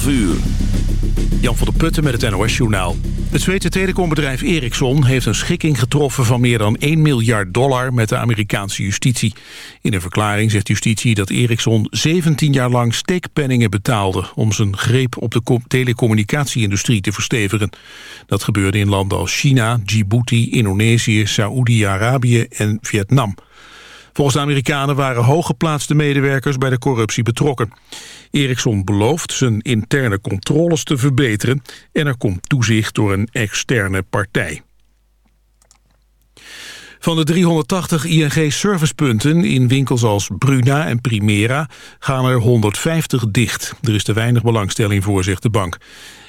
12 uur. Jan van der Putten met het NOS-journaal. Het Zweedse telecombedrijf Ericsson heeft een schikking getroffen van meer dan 1 miljard dollar met de Amerikaanse justitie. In een verklaring zegt justitie dat Ericsson 17 jaar lang steekpenningen betaalde om zijn greep op de telecommunicatieindustrie te verstevigen. Dat gebeurde in landen als China, Djibouti, Indonesië, Saoedi-Arabië en Vietnam. Volgens de Amerikanen waren hooggeplaatste medewerkers bij de corruptie betrokken. Ericsson belooft zijn interne controles te verbeteren en er komt toezicht door een externe partij. Van de 380 ING-servicepunten in winkels als Bruna en Primera gaan er 150 dicht. Er is te weinig belangstelling voor, zegt de bank.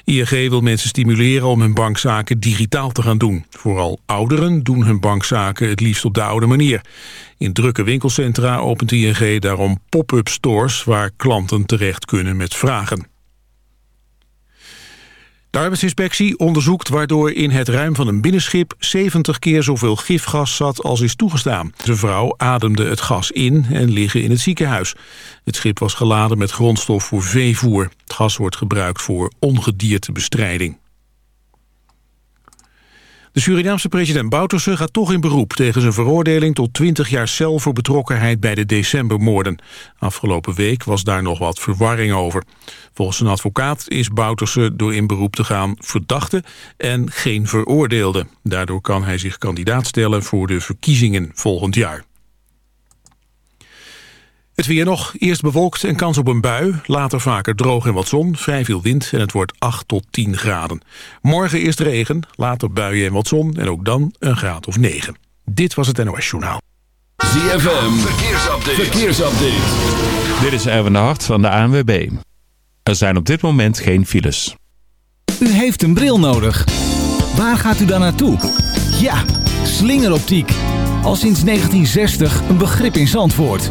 ING wil mensen stimuleren om hun bankzaken digitaal te gaan doen. Vooral ouderen doen hun bankzaken het liefst op de oude manier. In drukke winkelcentra opent ING daarom pop-up stores... waar klanten terecht kunnen met vragen. De arbeidsinspectie onderzoekt waardoor in het ruim van een binnenschip 70 keer zoveel gifgas zat als is toegestaan. De vrouw ademde het gas in en liggen in het ziekenhuis. Het schip was geladen met grondstof voor veevoer. Het gas wordt gebruikt voor ongediertebestrijding. De Surinaamse president Bouterse gaat toch in beroep tegen zijn veroordeling tot 20 jaar cel voor betrokkenheid bij de decembermoorden. Afgelopen week was daar nog wat verwarring over. Volgens een advocaat is Bouterse door in beroep te gaan verdachte en geen veroordeelde. Daardoor kan hij zich kandidaat stellen voor de verkiezingen volgend jaar. Het weer nog. Eerst bewolkt en kans op een bui. Later vaker droog en wat zon. Vrij veel wind en het wordt 8 tot 10 graden. Morgen eerst regen, later buien en wat zon. En ook dan een graad of 9. Dit was het NOS Journaal. ZFM. Verkeersupdate. Verkeersupdate. Dit is Erwin de Hart van de ANWB. Er zijn op dit moment geen files. U heeft een bril nodig. Waar gaat u dan naartoe? Ja, slingeroptiek. Al sinds 1960 een begrip in Zandvoort.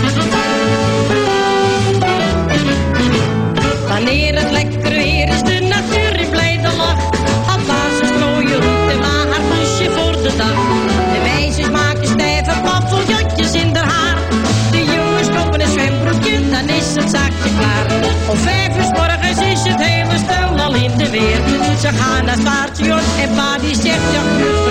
Weer. Ze gaan naar het station en pa die zegt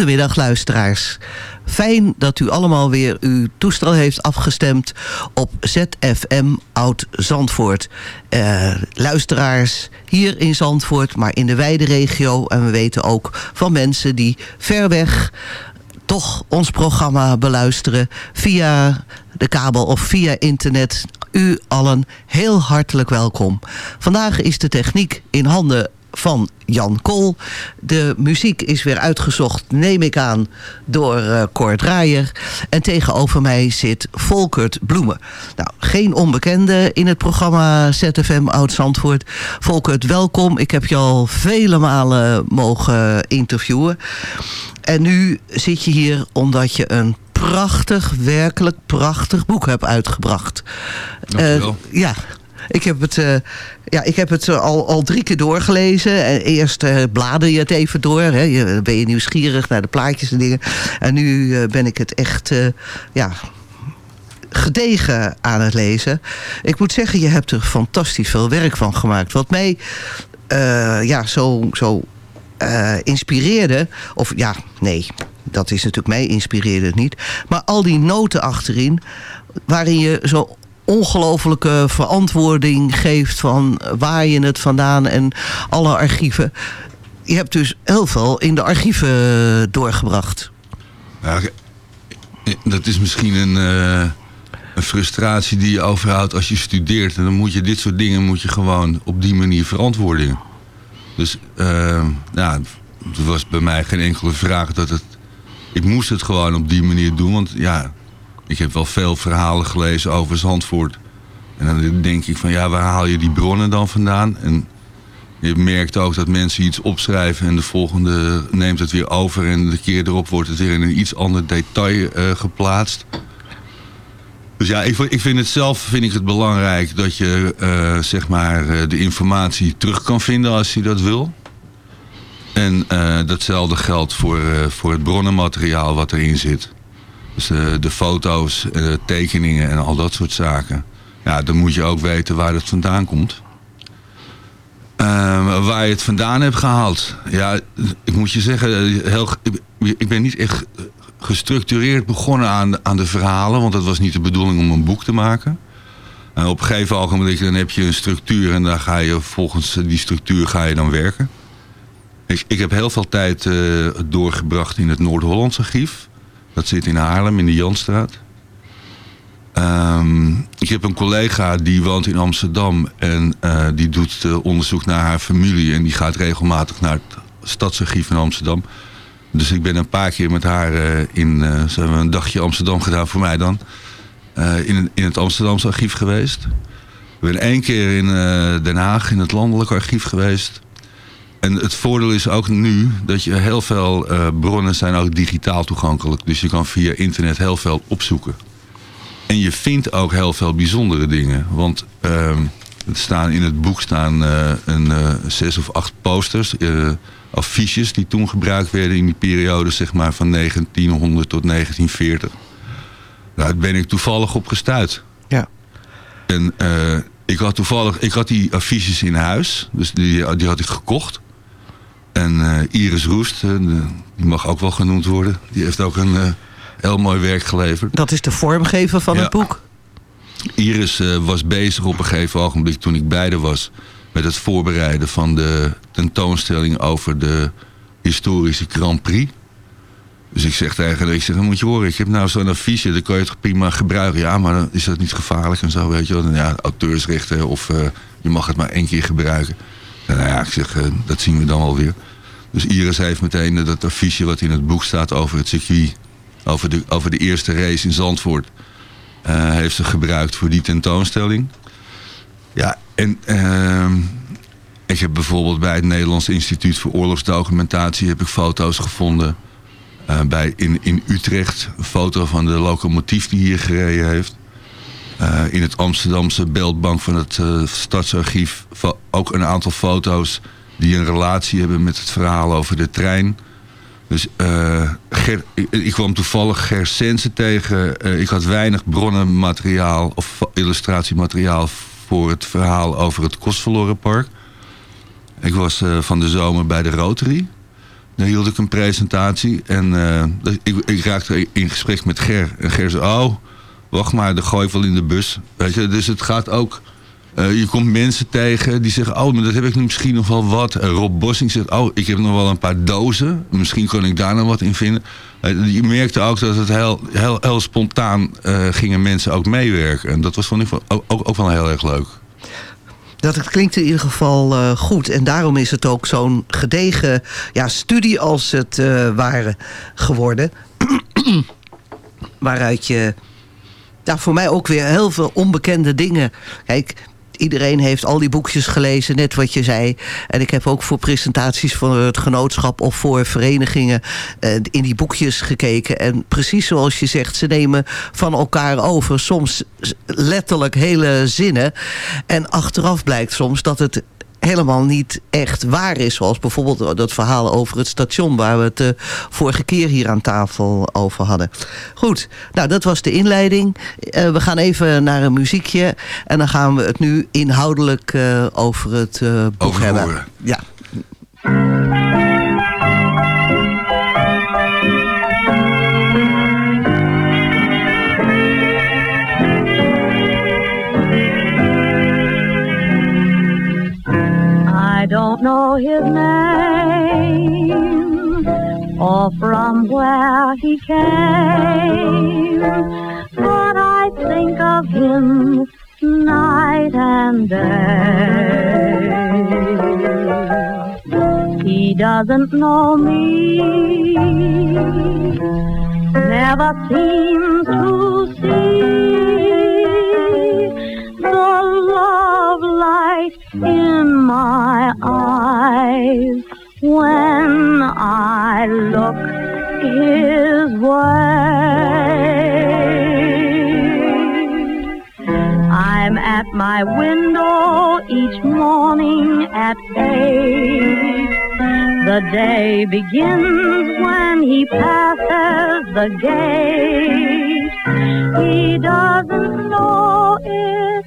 Goedemiddag luisteraars. Fijn dat u allemaal weer uw toestel heeft afgestemd op ZFM Oud Zandvoort. Eh, luisteraars hier in Zandvoort, maar in de wijde regio. En we weten ook van mensen die ver weg toch ons programma beluisteren via de kabel of via internet. U allen heel hartelijk welkom. Vandaag is de techniek in handen van Jan Kool. De muziek is weer uitgezocht, neem ik aan, door uh, Cor Draaier. En tegenover mij zit Volkert Bloemen. Nou, geen onbekende in het programma ZFM Oud-Zandvoort. Volkert, welkom. Ik heb je al vele malen mogen interviewen. En nu zit je hier omdat je een prachtig, werkelijk prachtig boek hebt uitgebracht. Uh, ja, ik heb het, uh, ja, ik heb het al, al drie keer doorgelezen. Eerst uh, blader je het even door. Hè. Je, ben je nieuwsgierig naar de plaatjes en dingen. En nu ben ik het echt ja, gedegen aan het lezen. Ik moet zeggen, je hebt er fantastisch veel werk van gemaakt. Wat mij ja, zo, zo inspireerde... of ja, nee, dat is natuurlijk mij inspireerde het niet. Maar al die noten achterin... waarin je zo ongelofelijke verantwoording geeft van waar je het vandaan en alle archieven. Je hebt dus heel veel in de archieven doorgebracht. Ja, dat is misschien een, uh, een frustratie die je overhoudt als je studeert. En dan moet je dit soort dingen moet je gewoon op die manier verantwoorden. Dus uh, nou, er was bij mij geen enkele vraag dat het... Ik moest het gewoon op die manier doen, want ja, ik heb wel veel verhalen gelezen over Zandvoort. En dan denk ik van ja, waar haal je die bronnen dan vandaan? En je merkt ook dat mensen iets opschrijven en de volgende neemt het weer over. En de keer erop wordt het weer in een iets ander detail uh, geplaatst. Dus ja, ik, ik, vind het zelf vind ik het belangrijk dat je uh, zeg maar uh, de informatie terug kan vinden als je dat wil. En datzelfde geldt voor, voor het bronnenmateriaal wat erin zit. Dus uh, de foto's, uh, tekeningen en al dat soort zaken. Ja, dan moet je ook weten waar het vandaan komt. Uh, waar je het vandaan hebt gehaald. Ja, ik moet je zeggen, heel, ik ben niet echt gestructureerd begonnen aan, aan de verhalen. Want het was niet de bedoeling om een boek te maken. En op een gegeven ogenblik dan heb je een structuur en dan ga je volgens die structuur ga je dan werken. Ik, heb heel veel tijd doorgebracht in het Noord-Hollands archief. Dat zit in Haarlem, in de Janstraat. Um, ik heb een collega die woont in Amsterdam. En uh, die doet uh, onderzoek naar haar familie. En die gaat regelmatig naar het stadsarchief in Amsterdam. Dus ik ben een paar keer met haar uh, in... ze hebben een dagje Amsterdam gedaan voor mij dan. in, in het Amsterdamse archief geweest. We zijn één keer in Den Haag in het landelijk archief geweest. En het voordeel is ook nu dat je heel veel uh, bronnen zijn ook digitaal toegankelijk. Dus je kan via internet heel veel opzoeken. En je vindt ook heel veel bijzondere dingen. Want uh, Het staan, in het boek staan eh, een, eh, zes of acht posters, eh, affiches die toen gebruikt werden in die periode zeg maar, van 1900 tot 1940. Daar ben ik toevallig op gestuurd. Ja. En eh, ik had toevallig, ik had die affiches in huis, dus die, die had ik gekocht. En eh, Iris Roest, eh, die mag ook wel genoemd worden, die heeft ook een eh, heel mooi werk geleverd. Dat is de vormgever van Ja. het boek. Iris was bezig op een gegeven ogenblik toen ik haar was... met het voorbereiden van de tentoonstelling over de historische Grand Prix. Dus ik zeg tegen haar, ik zeg, dan moet je horen, ik heb nou zo'n affiche, dat kan je toch prima gebruiken. Ja, maar dan is dat niet gevaarlijk en zo, weet je wel. Ja, auteursrechten of je mag het maar één keer gebruiken. En nou ja, ik zeg, eh, dat zien we dan wel weer. Dus Iris heeft meteen eh, dat affiche wat in het boek staat over het circuit... over de, over de eerste race in Zandvoort... eh, heeft ze gebruikt voor die tentoonstelling. Ja, en ehm, ik heb bijvoorbeeld bij het Nederlands Instituut voor Oorlogsdocumentatie... heb ik foto's gevonden eh, bij, in, in Utrecht. Een foto van de locomotief die hier gereden heeft. Eh, in het Amsterdamse beeldbank van het eh, Stadsarchief... ook een aantal foto's die een relatie hebben met het verhaal over de trein... Dus eh, Ger, ik, kwam toevallig Ger Sensen tegen. Ik had weinig bronnenmateriaal of illustratiemateriaal voor het verhaal over het Kostverlorenpark. Ik was van de zomer bij de Rotary. Daar hield ik een presentatie en ik, ik raakte in gesprek met Ger. En Ger zei, oh, wacht maar, de gooi wel in de bus. Weet je, dus het gaat ook... eh, je komt mensen tegen die zeggen, oh, maar dat heb ik nu misschien nog wel wat. Eh, Rob Bossing zegt, oh, ik heb nog wel een paar dozen. Misschien kan ik daar nog wat in vinden. Eh, je merkte ook dat het heel, heel, heel spontaan eh, gingen mensen ook meewerken. En dat was vond ik ook, ook, ook wel heel erg leuk. Dat het klinkt in ieder geval goed. En daarom is het ook zo'n gedegen ja, studie als het eh ware geworden. Waaruit je ja, voor mij ook weer heel veel onbekende dingen. Kijk, iedereen heeft al die boekjes gelezen, net wat je zei. En ik heb ook voor presentaties van het genootschap of voor verenigingen eh, in die boekjes gekeken. En precies zoals je zegt, ze nemen van elkaar over. Soms letterlijk hele zinnen. En achteraf blijkt soms dat het helemaal niet echt waar is. Zoals bijvoorbeeld dat verhaal over het station... waar we het de vorige keer hier aan tafel over hadden. Goed, nou dat was de inleiding. Eh, we gaan even naar een muziekje... en dan gaan we het nu inhoudelijk eh, over het eh, boek Over hebben. Ja. Don't know his name or from where he came, but I think of him night and day. He doesn't know me, never seems to see the love light in my eyes when I look his way. I'm at my window each morning at eight. The day begins when he passes the gate. He doesn't know it,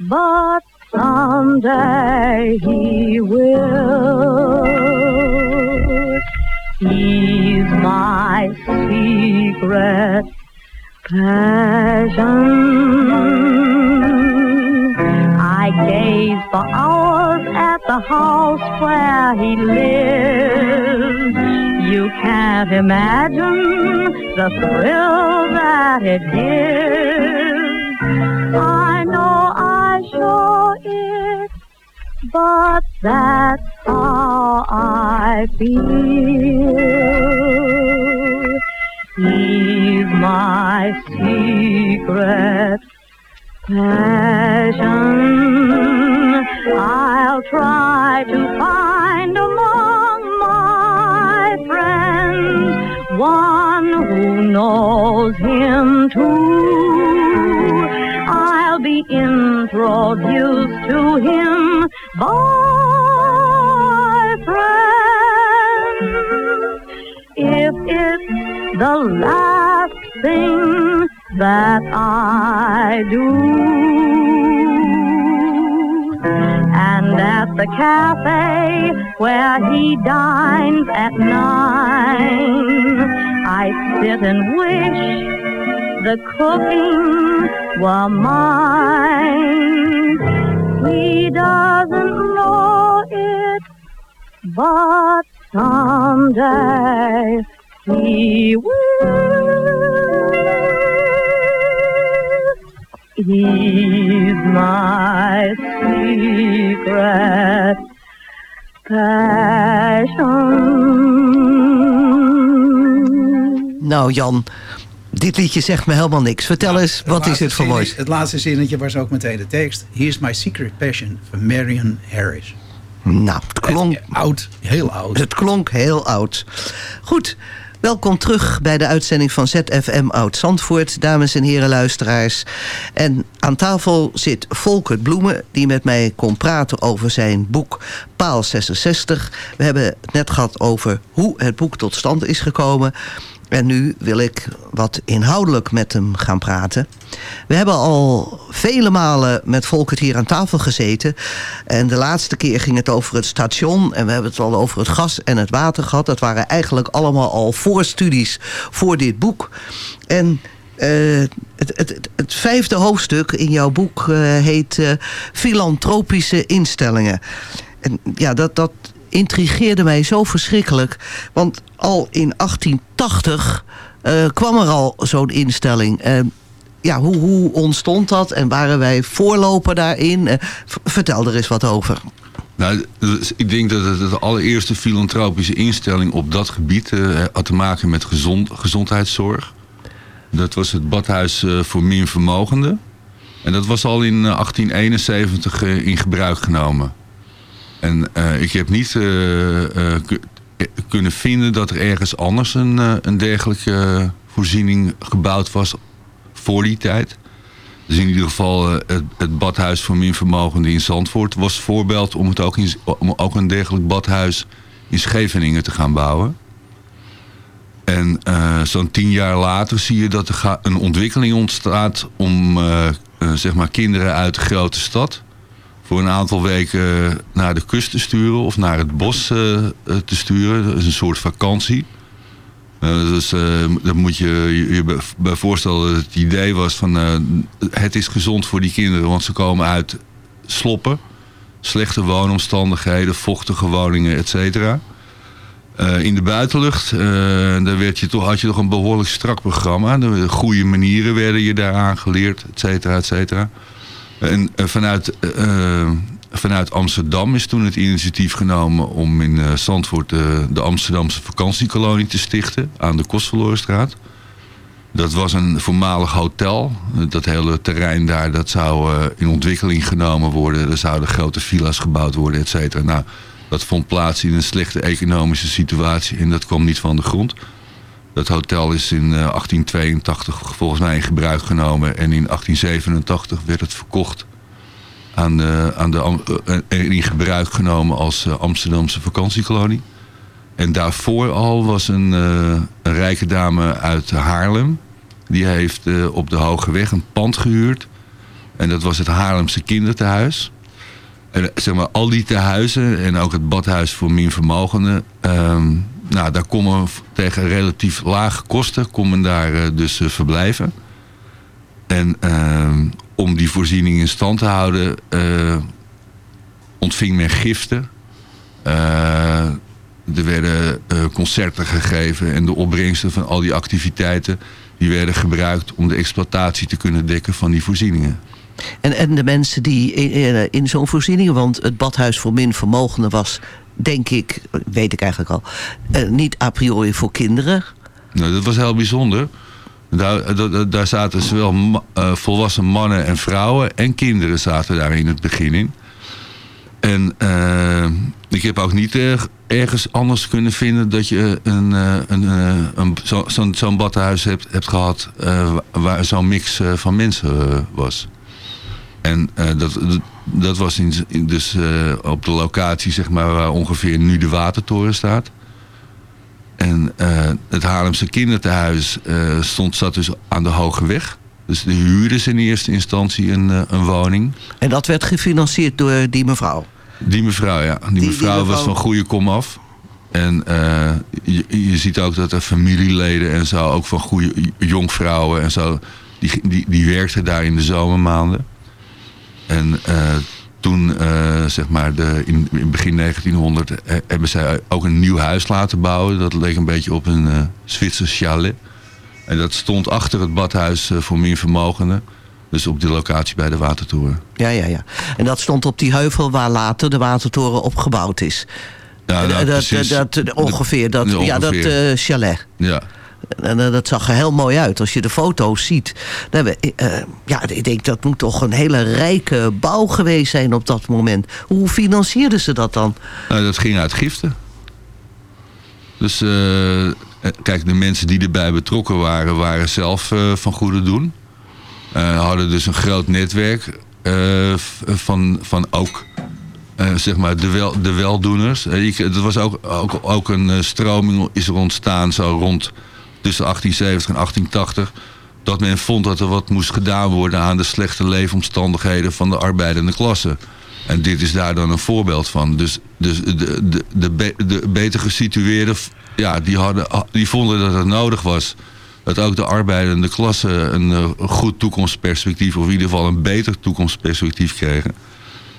but someday he will. He's my secret passion. I gaze for hours at the house where he lived. You can't imagine the thrill that it gives. Show it, but that's how I feel. He's my secret passion. I'll try to find among my friends one who knows him too. Be introduced to him by friends. If it's the last thing that I do. And at the cafe where he dines at nine, I sit and wish the cooking were mine. He doesn't know it, but someday he will. He's my secret passion. Nou Jan, dit liedje zegt me helemaal niks. Vertel eens, wat is het voor moois? Het laatste zinnetje was ook meteen de tekst. Here's my secret passion van Marion Harris. Nou, het klonk... Oud, heel oud. Het klonk heel oud. Goed, welkom terug bij de uitzending van ZFM Oud Zandvoort, dames en heren luisteraars. En aan tafel zit Volkert Bloemen, die met mij kon praten over zijn boek Paal 66. We hebben het net gehad over hoe het boek tot stand is gekomen. En nu wil ik wat inhoudelijk met hem gaan praten. We hebben al vele malen met Volkert hier aan tafel gezeten. En de laatste keer ging het over het station. En we hebben het al over het gas en het water gehad. Dat waren eigenlijk allemaal al voorstudies voor dit boek. En eh, het, het, het, vijfde hoofdstuk in jouw boek eh, heet eh, Filantropische instellingen. En ja, dat, dat intrigeerde mij zo verschrikkelijk. Want al in 1880 eh, kwam er al zo'n instelling. Eh, ja, hoe, hoe ontstond dat en waren wij voorloper daarin? Eh, vertel er eens wat over. Nou, dus ik denk dat het de allereerste filantropische instelling op dat gebied eh, had te maken met gezond, gezondheidszorg. Dat was het badhuis voor minvermogenden. En dat was al in eh, 1871 eh, in gebruik genomen. En eh, ik heb niet eh, eh, ku- kunnen vinden dat er ergens anders een, een dergelijke voorziening gebouwd was voor die tijd. Dus in ieder geval het, het badhuis voor minvermogenden in Zandvoort was voorbeeld om, het ook, in, om ook een dergelijk badhuis in Scheveningen te gaan bouwen. En zo'n tien jaar later zie je dat er een ontwikkeling ontstaat om zeg maar kinderen uit de grote stad voor een aantal weken naar de kust te sturen of naar het bos eh, eh, te sturen. Dat is een soort vakantie. Eh, dus eh, dat moet je je bij- voorstellen dat het idee was van eh, het is gezond voor die kinderen, want ze komen uit sloppen, slechte woonomstandigheden, vochtige woningen, et cetera. Eh, in de buitenlucht, eh, daar je toch, had je toch een behoorlijk strak programma. De goede manieren werden je daar aangeleerd, et cetera, et cetera. En eh, vanuit, eh, eh, vanuit Amsterdam is toen het initiatief genomen om in eh, Zandvoort de Amsterdamse vakantiekolonie te stichten aan de Kostverlorenstraat. Dat was een voormalig hotel. Dat hele terrein daar dat zou in ontwikkeling genomen worden. Er zouden grote villa's gebouwd worden, et cetera. Nou, dat vond plaats in een slechte economische situatie en dat kwam niet van de grond. Dat hotel is in eh, 1882 volgens mij in gebruik genomen en in 1887 werd het verkocht aan de, aan de, eh, en in gebruik genomen als eh, Amsterdamse vakantiekolonie. En daarvoor al was een, eh, rijke dame uit Haarlem. Die heeft eh, op de Hoge Weg een pand gehuurd. En dat was het Haarlemse kindertehuis. En eh, zeg maar, al die tehuizen en ook het badhuis voor minvermogenden... ehm nou, daar kon men v- tegen relatief lage kosten kon men daar eh, dus eh, verblijven. En ehm, om die voorziening in stand te houden... eh, ontving men giften. Er werden concerten gegeven en de opbrengsten van al die activiteiten... die werden gebruikt om de exploitatie te kunnen dekken van die voorzieningen. En, en de mensen die in, in, in zo'n voorziening... want het badhuis voor minvermogenden was, denk ik, weet ik eigenlijk al... eh, niet a priori voor kinderen. Nou, dat was heel bijzonder. Daar, daar, daar zaten zowel eh, volwassen mannen en vrouwen en kinderen zaten daar in het begin in. En eh, ik heb ook niet eh, ergens anders kunnen vinden dat je een, eh, een, eh, een, zo- zo'n zo'n badhuis hebt, hebt gehad eh, wa- waar zo'n mix eh, van mensen eh, was. En eh, dat, dat, was in, dus eh, op de locatie zeg maar, waar ongeveer nu de watertoren staat. En eh, het Haarlemse kinderthuis stond, zat dus aan de Hoge Weg. Dus de huurden in eerste instantie een, een woning. En dat werd gefinancierd door die mevrouw. Die mevrouw, ja. Die, die mevrouw, was mevrouw- van goede kom af. En je, je ziet ook dat er familieleden en zo, ook van goede jongvrouwen en zo, die, die, die werkten daar in de zomermaanden. En eh, toen, eh, zeg maar, de, in, in begin 1900 eh, hebben zij ook een nieuw huis laten bouwen. Dat leek een beetje op een eh Zwitsers chalet. En dat stond achter het badhuis voor meer vermogenden. Dus op de locatie bij de Watertoren. Ja, ja, ja. En dat stond op die heuvel waar later de watertoren opgebouwd is. Ja, nou, dat, dat, dat- ongeveer, dat, Ja, ja, dat chalet. Ja. En eh, dat zag er heel mooi uit. Als je de foto's ziet. Eh, ja, ik denk dat moet toch een hele rijke bouw geweest zijn op dat moment. Hoe financierden ze dat dan? Nou, dat ging uit giften. Dus eh, kijk, de mensen die erbij betrokken waren, waren zelf van goede doen. Hadden dus een groot netwerk van, van ook zeg maar de, wel, de weldoeners. Eh, je- Er was ook, ook, ook een stroming is ontstaan zo rond tussen 1870 en 1880 dat men vond dat er wat moest gedaan worden aan de slechte leefomstandigheden van de arbeidende klasse. En dit is daar dan een voorbeeld van. Dus, dus de, de, de, de beter gesitueerden, ja, die, hadden, die vonden dat het nodig was dat ook de arbeidende klasse een eh, goed toekomstperspectief, of in ieder geval een beter toekomstperspectief kregen.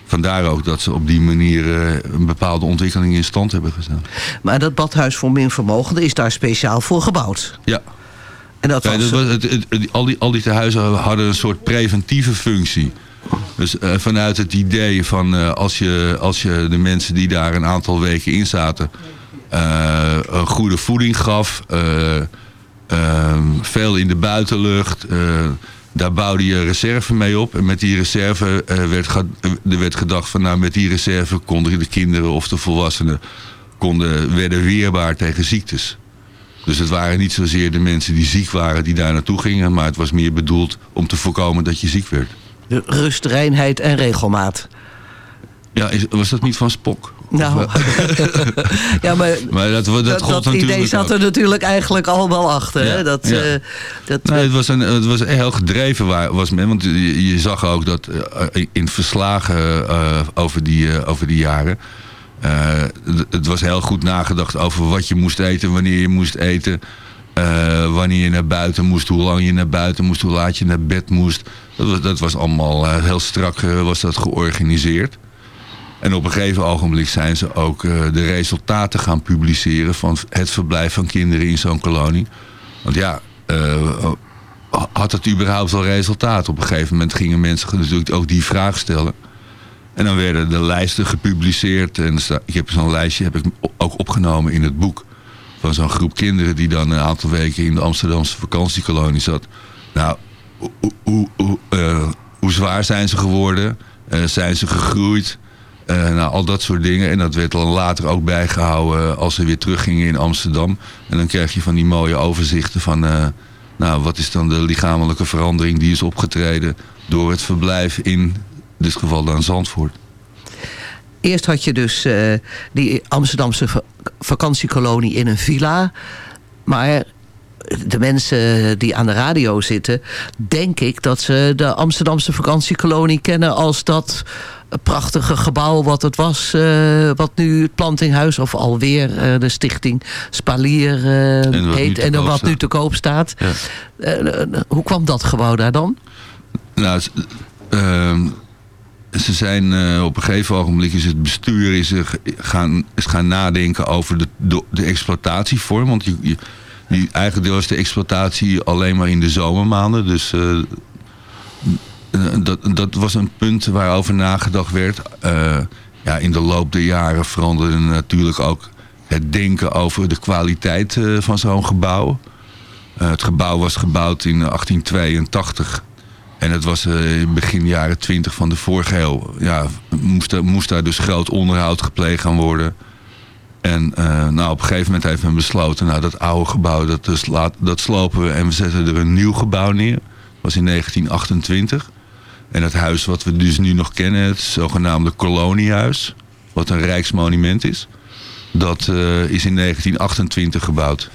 Vandaar ook dat ze op die manier eh, een bepaalde ontwikkeling in stand hebben gezet. Maar dat badhuis voor minvermogenden is daar speciaal voor gebouwd. Ja. En dat Ja, was, dat was het, het- het- al, die, al die tehuizen hadden een soort preventieve functie. Dus eh, vanuit het idee van eh, als, je, als je de mensen die daar een aantal weken in zaten... een goede voeding gaf, eh, eh, veel in de buitenlucht... eh, daar bouwde je reserve mee op. En met die reserve eh, werd, ge- er werd gedacht van... nou, met die reserve konden de kinderen of de volwassenen... Konden, werden weerbaar tegen ziektes. Dus het waren niet zozeer de mensen die ziek waren die daar naartoe gingen... maar het was meer bedoeld om te voorkomen dat je ziek werd. de rust, reinheid en regelmaat. Ja, is, was dat niet van Spok? Nou, ja, maar, Maar dat, dat, idee zat ook. er natuurlijk eigenlijk al wel achter. Ja, Hè? Dat, ja. eh, dat, Nee, het was, een, het was heel gedreven waar, was men. Want je, je zag ook dat eh, in verslagen eh, over, die, eh, over die jaren... eh, het- was heel goed nagedacht over wat je moest eten, wanneer je moest eten... eh, wanneer je naar buiten moest, hoe lang je naar buiten moest, hoe laat je naar bed moest. Dat was, dat was allemaal eh, heel strak eh, was dat georganiseerd. En op een gegeven ogenblik zijn ze ook eh, de resultaten gaan publiceren... van het verblijf van kinderen in zo'n kolonie. Want ja, eh, had het überhaupt wel resultaat? Op een gegeven moment gingen mensen natuurlijk ook die vraag stellen. En dan werden de lijsten gepubliceerd. En ik heb zo'n lijstje heb ik ook opgenomen in het boek. Van zo'n groep kinderen die dan een aantal weken in de Amsterdamse vakantiekolonie zat. Nou, hoe, hoe, hoe, eh, zwaar zijn ze geworden? Zijn ze gegroeid? Eh, nou, al dat soort dingen. En dat werd dan later ook bijgehouden als ze weer teruggingen in Amsterdam. En dan krijg je van die mooie overzichten van... eh, nou, wat is dan de lichamelijke verandering die is opgetreden... door het verblijf in dit geval dan Zandvoort. Eerst had je dus eh, die Amsterdamse va- vakantiekolonie in een villa. Maar de mensen die aan de radio zitten... denk ik dat ze de Amsterdamse vakantiekolonie kennen... als dat prachtige gebouw wat het was... eh, wat nu het Plantinghuis of alweer eh, de stichting Spalier eh, heet... te en wat staat. nu te koop staat. Ja. Eh, eh, hoe kwam dat gebouw daar dan? Nou, s- ehm, ze zijn eh, op een gegeven ogenblik is het bestuur is er gaan, is gaan nadenken over de, de, de exploitatievorm. Want je, je, die, eigenlijk was de exploitatie alleen maar in de zomermaanden. Dus eh, eh, dat, dat was een punt waarover nagedacht werd. Eh, ja, in de loop der jaren veranderde natuurlijk ook het denken over de kwaliteit van zo'n gebouw. Het gebouw was gebouwd in 1882. En het was in begin jaren 20 van de vorige eeuw. Ja, moest, moest daar dus groot onderhoud gepleegd gaan worden. En eh, nou, op een gegeven moment heeft men besloten... nou, dat oude gebouw, dat, dus laat, dat slopen we... en we zetten er een nieuw gebouw neer. Dat was in 1928. En het huis wat we dus nu nog kennen, het zogenaamde koloniehuis, wat een rijksmonument is, dat eh, is in 1928 gebouwd.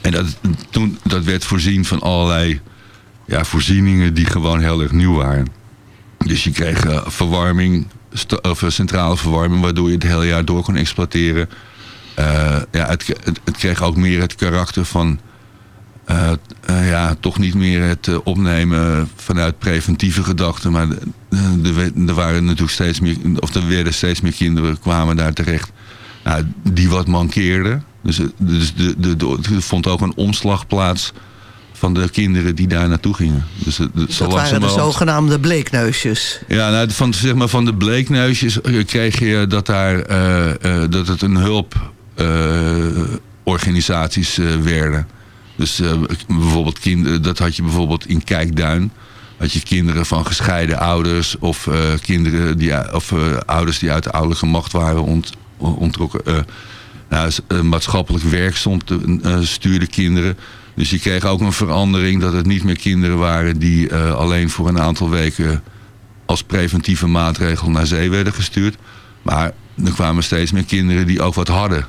En dat, toen, dat werd voorzien van allerlei ja, voorzieningen die gewoon heel erg nieuw waren. Dus je kreeg eh, verwarming, of eh, centrale verwarming, waardoor je het hele jaar door kon exploiteren. Eh, ja, het, het, kreeg ook meer het karakter van eh, ja, toch niet meer het opnemen vanuit preventieve gedachten. Maar er, waren natuurlijk steeds meer, of er werden steeds meer kinderen kwamen daar terecht. Nou, die wat mankeerden. Dus, dus de, de, de, er vond ook een omslag plaats van de kinderen die daar naartoe gingen. Dus het, het, zo Dat waren de zogenaamde bleekneusjes. ja, nou, van, zeg maar, van de bleekneusjes eh, kreeg je dat, daar, eh, eh, dat het een hulporganisaties werden. Dus eh, bijvoorbeeld kinderen, dat had je bijvoorbeeld in Kijkduin. Had je kinderen van gescheiden ouders of eh, kinderen die, of eh, ouders die uit de ouderlijke macht waren ont, ontrokken. eh, nou, eh, maatschappelijk werk stond, eh, stuurde kinderen. Dus je kreeg ook een verandering dat het niet meer kinderen waren die eh, alleen voor een aantal weken als preventieve maatregel naar zee werden gestuurd. Maar er kwamen steeds meer kinderen die ook wat hadden.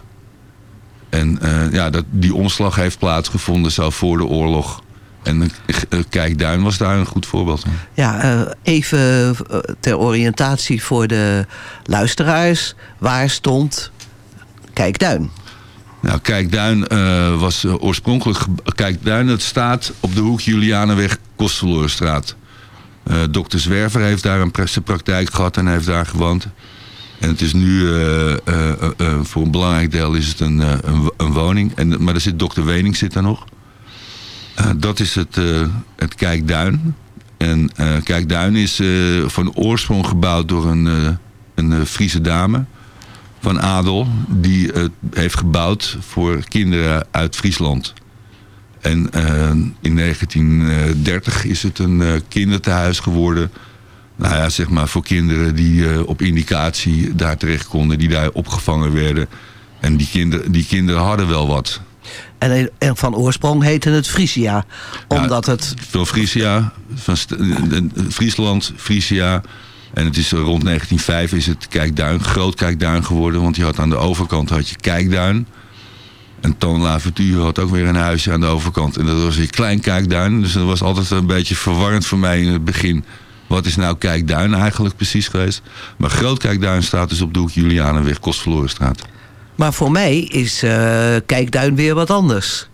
En eh, ja, dat, die omslag heeft plaatsgevonden zo voor de oorlog. En uh, Kijkduin was daar een goed voorbeeld van. Ja, eh, even eh, ter oriëntatie voor de luisteraars. Waar stond Kijkduin? Nou, Kijkduin uh, was uh, oorspronkelijk... Kijkduin, het staat op de hoek Julianenweg, Kosteloorstraat. Uh, Dokter Zwerver heeft daar een zijn praktijk gehad en heeft daar gewoond. En het is nu, voor een belangrijk deel is het een, een, een, woning. En, maar er zit dokter Wening zit daar nog. dat is het, het Kijkduin. En Kijkduin is van oorsprong gebouwd door een, een Friese dame van Adel. Die het heeft gebouwd voor kinderen uit Friesland. En in 1930 is het een kinderthuis geworden nou ja, zeg maar voor kinderen die uh, op indicatie daar terecht konden, die daar opgevangen werden. En die, kinder, die kinderen hadden wel wat. En, en van oorsprong heette het Frisia, omdat ja, het... Van Frisia, van Friesland, Frisia. En het is rond 1905 is het Kijkduin, Groot Kijkduin geworden. Want je had aan de overkant had je Kijkduin. En Toon Lavertuur had ook weer een huisje aan de overkant. En dat was weer Klein Kijkduin. Dus dat was altijd een beetje verwarrend voor mij in het begin. Wat is nou Kijkduin eigenlijk precies geweest? Maar Groot Kijkduin staat dus op de hoek Julianenweg, Kostverlorenstraat. Maar voor mij is uh, Kijkduin weer wat anders.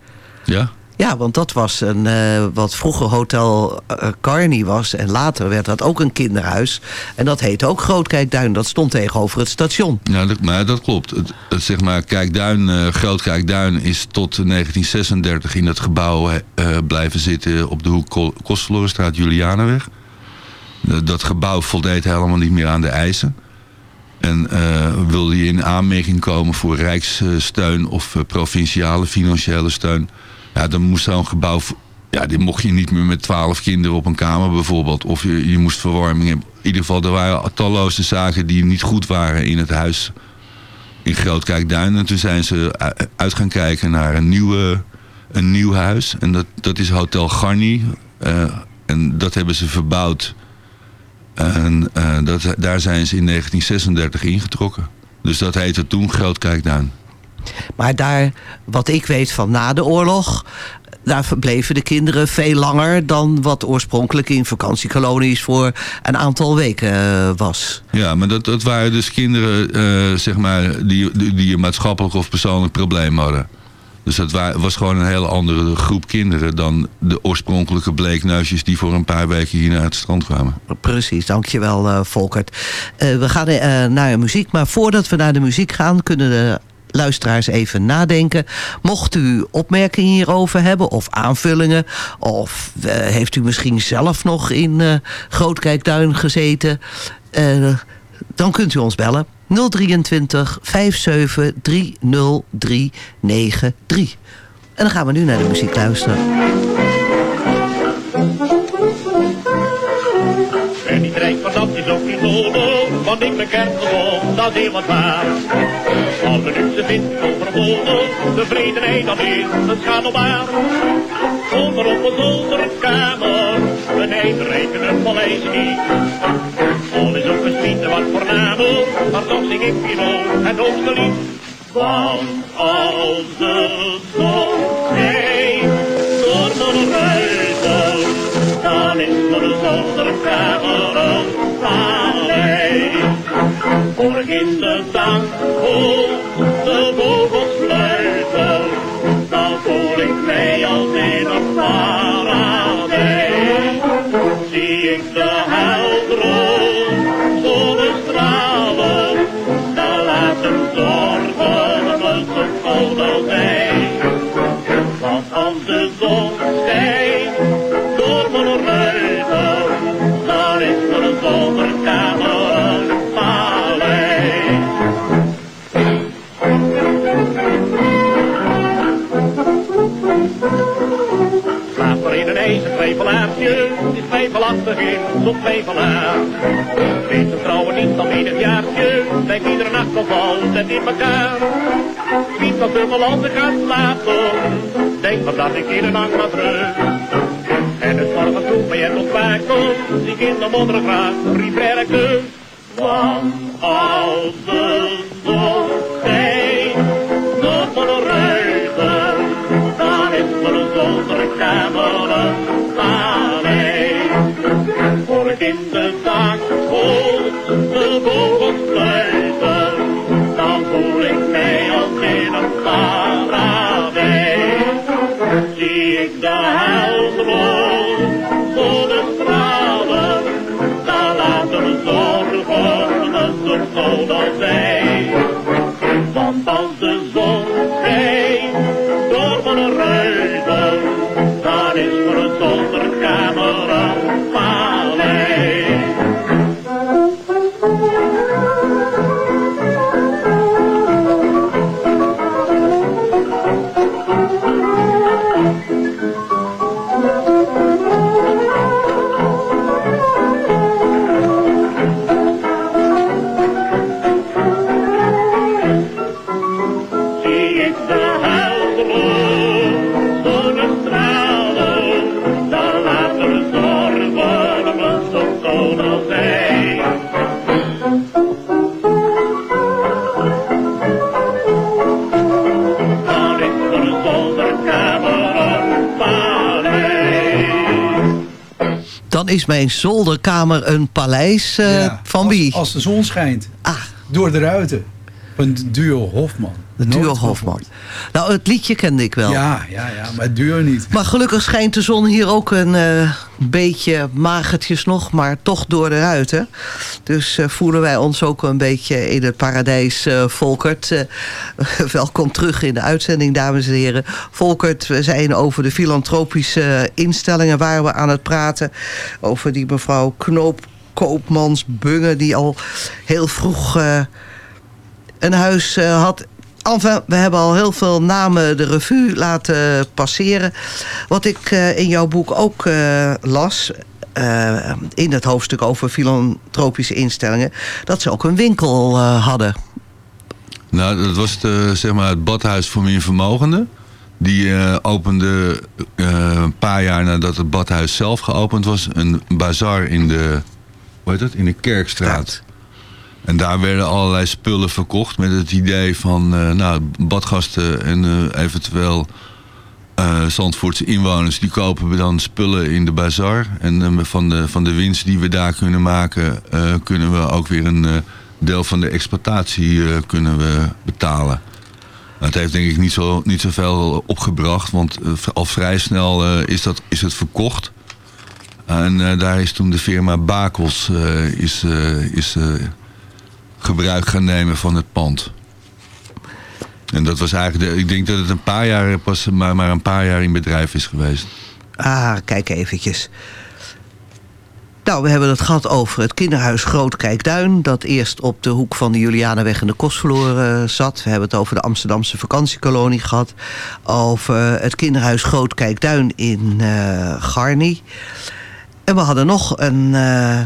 Ja? Ja, want dat was een, uh, wat vroeger Hotel Carney was. En later werd dat ook een kinderhuis. En dat heette ook Groot Kijkduin. Dat stond tegenover het station. Ja, dat, maar dat klopt. Het, het, zeg maar, Kijkduin, uh, Groot Kijkduin is tot 1936 in het gebouw blijven zitten... op de hoek Kostverlorenstraat, Julianenweg. Dat gebouw voldeed helemaal niet meer aan de eisen. En wilde je in aanmerking komen voor rijkssteun of provinciale financiële steun... Ja, dan moest zo'n gebouw... Ja, die mocht je niet meer met twaalf kinderen op een kamer bijvoorbeeld. Of je, je moest verwarming hebben. In ieder geval, er waren talloze zaken die niet goed waren in het huis in Grootkijkduin. En toen zijn ze uit gaan kijken naar een, nieuwe, een nieuw huis. En dat, dat is Hotel Garni. Uh, en dat hebben ze verbouwd... En uh, dat, daar zijn ze in 1936 ingetrokken. Dus dat heette toen Grootkijkduin. Maar daar, wat ik weet van na de oorlog... daar verbleven de kinderen veel langer... dan wat oorspronkelijk in vakantiekolonies voor een aantal weken uh, was. Ja, maar dat, dat waren dus kinderen uh, zeg maar, die, die, een maatschappelijk of persoonlijk probleem hadden. Dus dat was gewoon een hele andere groep kinderen dan de oorspronkelijke bleekneusjes die voor een paar weken hier naar het strand kwamen. Precies, dankjewel uh, Volkert. Uh, we gaan uh, naar muziek, maar voordat we naar de muziek gaan kunnen de luisteraars even nadenken. Mocht u opmerkingen hierover hebben of aanvullingen... of heeft u misschien zelf nog in Grootkijkduin gezeten... dan kunt u ons bellen 023 57 30393. En dan gaan we nu naar de muziek luisteren. En die is ook want ik ben kerstgeboom, dat is heel wat waar. Alle luxe vindt overbodig, tevredenheid dan is een schadelbaar. Zonder op een zolderkamer, een eindrekenen paleis niet. Al is ook een wat voornamer, maar toch zing ik Pino het hoogste lied. Want als de zon schijnt door mijn ruiten, dan is mijn zolderkamer een paleis. Voor in de dag hoort de vogels fluiten, dan voel ik mij als in een paradijs. Zie ik de heldere zonnestralen, dan laten zorgen me zo koud twijfelaartje, is twijfelachtig in zo'n twijfelaar. Weet zijn vrouwen niet dan in het jaartje, denk iedere nacht al valt het in elkaar. Niet wat dubbel gaat slapen, denk maar dat ik hier een hang maar terug. En het morgen vroeg bij het ontwaken, zie ik in de modder graag brief werken. Want als de zon schijnt door mijn ruiten, dan is zolderkamer een paleis. In de dag voelt de vogels fluiten, dan voel ik mij als in een paradijs. Zie ik de heldere zonnestralen, is mijn zolderkamer een paleis eh, Ja, van als- wie? Als de zon schijnt. Ah. Door de ruiten. Een duo Hofman. De duo Hofman. Nou, het liedje kende ik wel. Ja, ja, ja, maar het duo niet. Maar gelukkig schijnt de zon hier ook een eh, beetje magertjes nog, maar toch door de ruiten. Dus eh, voelen wij ons ook een beetje in het paradijs, eh, Volkert. Eh, welkom terug in de uitzending, dames en heren. Volkert, we zijn over de filantropische instellingen waar we aan het praten. Over die mevrouw Knoop Koopmans Bunge, die al heel vroeg een huis had Enfin, we hebben al heel veel namen de revue laten passeren. Wat ik in jouw boek ook las... eh, in het hoofdstuk over filantropische instellingen... dat ze ook een winkel eh, hadden. Nou, dat was de, zeg maar het badhuis voor meer vermogenden. Die eh, opende eh, een paar jaar nadat het badhuis zelf geopend was... een bazaar in de, hoe heet het, in de Kerkstraat. En daar werden allerlei spullen verkocht met het idee van... eh, nou, badgasten en eh, eventueel eh Zandvoortse inwoners... die kopen we dan spullen in de bazaar. En eh, van, de, van de winst die we daar kunnen maken... eh, kunnen we ook weer een deel van de exploitatie kunnen we betalen. Nou, het heeft denk ik niet, zo, niet zoveel opgebracht... want al vrij snel is, dat, is het verkocht... En daar is toen de firma Bakels is, is gebruik gaan nemen van het pand. En dat was eigenlijk, de, ik denk dat het een paar jaar pas maar, maar een paar jaar in bedrijf is geweest. Ah, kijk eventjes. Nou, we hebben het gehad over het kinderhuis Groot Kijkduin... dat eerst op de hoek van de Julianenweg en de Kostverloor eh, zat. We hebben het over de Amsterdamse vakantiekolonie gehad. Over het kinderhuis Groot Kijkduin in eh Garni. En we hadden nog een, eh,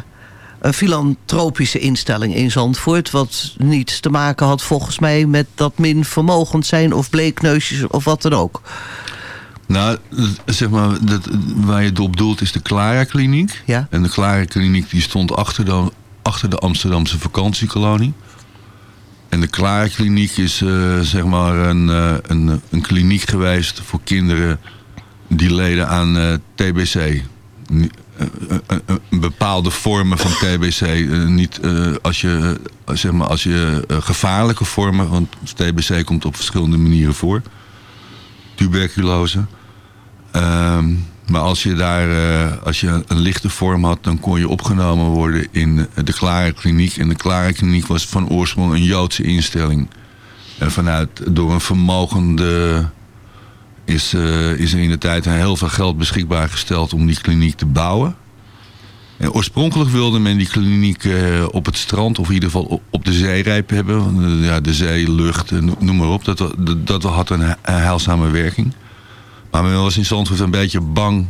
een filantropische instelling in Zandvoort... wat niets te maken had volgens mij met dat min vermogend zijn... of bleekneusjes of wat dan ook. Nou, zeg maar, dat, waar je het op doelt is de Clara Kliniek. Ja. En de Clara Kliniek die stond achter de, achter de Amsterdamse vakantiekolonie. En de Clara Kliniek is eh, zeg maar een, eh, een, een kliniek geweest voor kinderen die leden aan eh, TBC. Eh, eh, eh, bepaalde vormen van TBC. niet als je, zeg maar, als je gevaarlijke vormen, want TBC komt op verschillende manieren voor. Tuberculose. Ehm, maar als je daar als je een lichte vorm had, dan kon je opgenomen worden in de Klare Kliniek. En de Klare Kliniek was van oorsprong een Joodse instelling. En vanuit, door een vermogende is, eh, is er in de tijd heel veel geld beschikbaar gesteld om die kliniek te bouwen. En oorspronkelijk wilde men die kliniek eh, op het strand, of in ieder geval op, de zeerijp hebben. Eh, ja, de zee, lucht, no- noem maar op. Dat, dat, had een, he- een heilzame werking. Maar men was in Zandvoort een beetje bang